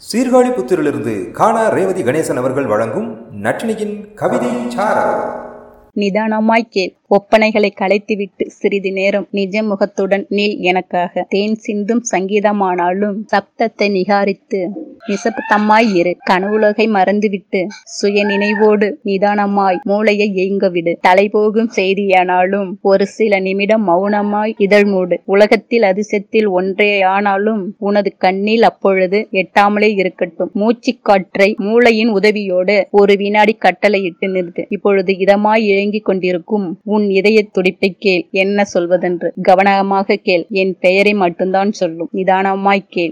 சீர்காழி புத்திரிலிருந்து காணா ரேவதி கணேசன் அவர்கள் வழங்கும் நட்டினியின் கவிதை நிதானமாய் கேள். ஒப்பனைகளை கலைத்துவிட்டு சிறிது நேரம் நிஜ முகத்துடன் நீள் எனக்காக. தேன் சிந்தும் சங்கீதமானாலும் சப்தத்தை நிகாரித்து நிசப்தமாய் இரு. கனவுலகை மறந்துவிட்டு சுய நினைவோடு நிதானமாய் மூளையை இயங்க விடு தலைபோகும் செய்தியானாலும் ஒரு சில நிமிடம் மௌனமாய் இதழ் மூடு. உலகத்தில் அதிசயத்தில் ஒன்றேயானாலும் உனது கண்ணில் அப்பொழுது எட்டாமலே இருக்கட்டும். மூச்சுக் காற்றை மூளையின் உதவியோடு ஒரு வினாடி கட்டளையிட்டு நிறுத்து. இப்பொழுது இதமாய் இயங்கிக் கொண்டிருக்கும் உன் இதய துடிப்பை கேள். என்ன சொல்வதென்று கவனமாக கேள். என் பெயரை மட்டும்தான் சொல்லும். நிதானமாய் கேள்.